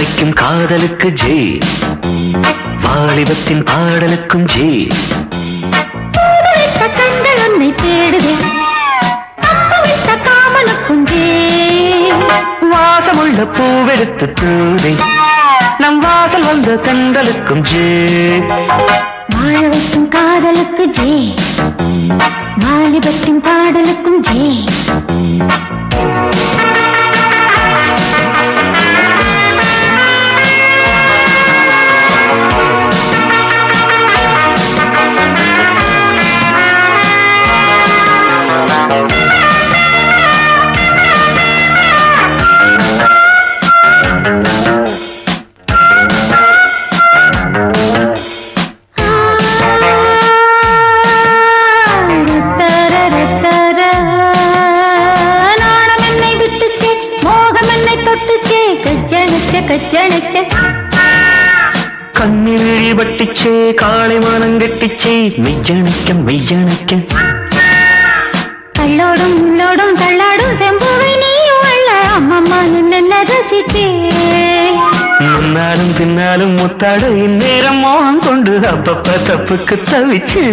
வைக்கும் காதலுக்கு ஜெய் வாலிபத்தின் பாடலுக்கும் ஜெய் விட்ட கண்கள் உன்னை தேடுதே. விட்ட காமனுக்கும் ஜே. வாசமுள்ள பூவெடுத்து தூதை நம் வாசல் வந்த கண்களுக்கும் ஜெய் வாழ வைக்கும் காதலுக்கு ஜே. வாலிபத்தின் பாடலுக்கும் ஜே. കച്ചണച്ച കണ്ണിഴി പട്ടിച്ച് കാളിമാനം കെട്ടിച്ച് മെയ്യണക്കം മെയ്യണക്കം. കള്ളോടും ഉള്ളോടും തള്ളാടും സെമ്പുവിനെയുള്ള അമ്മമ്മനും നിന്നെ രസിക്കേ നിന്നാലും പിന്നാലും മുത്താട് ഇന്നേരം മോഹം കൊണ്ട് അപ്പപ്പ തപ്പുക്ക് തവിച്ച്.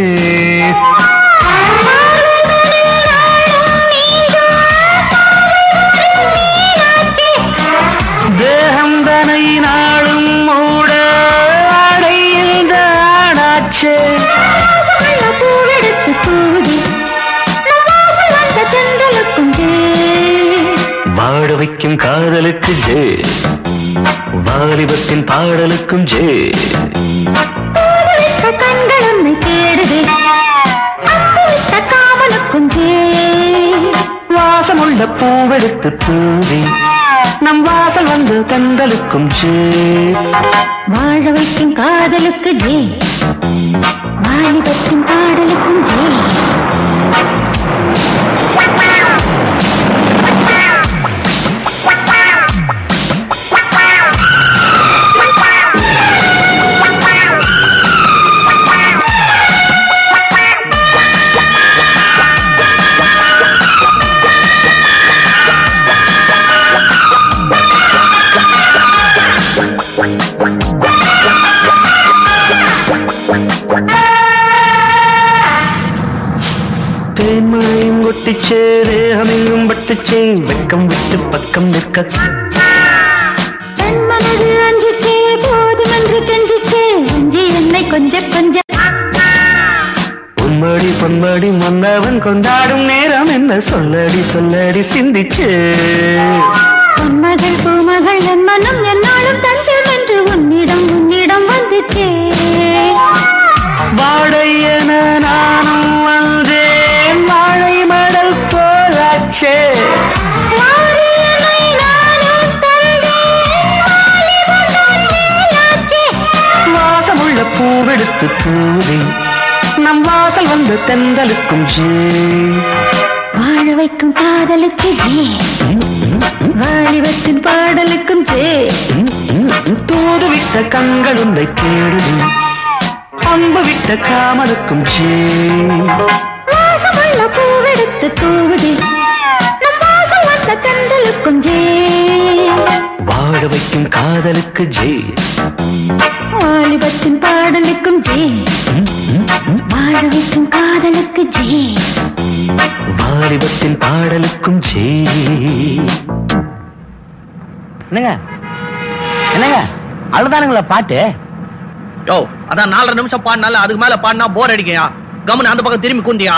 வைக்கும் காதலுக்கு ஜே. வாலிபத்தின் பாடலுக்கும் ஜே. விட்ட கண்கள் உன்னை தேடுதே. விட்ட காமனுக்கும் ஜே. வாசமுள்ள பூவெடுத்து தூவி நம் வாசல் வந்து கந்தலுக்கும் ஜே. வாழ வைக்கும் காதலுக்கு ஜே. வாலிபத்தின் பாடலுக்கும் ஜே. கொட்டிச்சே தேகமெங்கும் பட்டுச்சே வெக்கம் விட்டு பக்கம் நிற்க. மனது அஞ்சிச்சே போதுமென்று கெஞ்சிச்சே அஞ்சி என்னை கொஞ்ச கொஞ்ச. உம்மடி பொன்மடி மன்னவன் கொண்டாடும் நேரம் என்ன? சொல்லடி சொல்லடி சிந்திச்சே. பொன்மகள் பூமகள் என் மனம் பூவெடுத்து தூவி நம் வாசல் வந்த தெந்தலுக்கும் வாழ வைக்கும் காதலுக்கு வாலிபத்தின் பாடலுக்கும் ஜே தூது விட்ட கண்கள் உன்னை தேடுது. அம்பு விட்ட காமலுக்கும் வாசமுள்ள பூவெடுத்து தூவுதே. நம் வாசல் வந்த தென்றலுக்கும் ஜே வாழ வைக்கும் காதலுக்கு ஜே வாலிபத்தின் ஜே வாழ வைக்கும் காதலுக்கு ஜே. வாலிபத்தின் பாடலுக்கும் ஜே. என்னங்க? என்னங்க? அழுதானுங்களா பாட்டு? யோ அதான் நாலரை நிமிஷம் பாடினால அதுக்கு மேல பாடினா போர் அடிக்கையா கவனம் அந்த பக்கம் திரும்பி குந்தியா?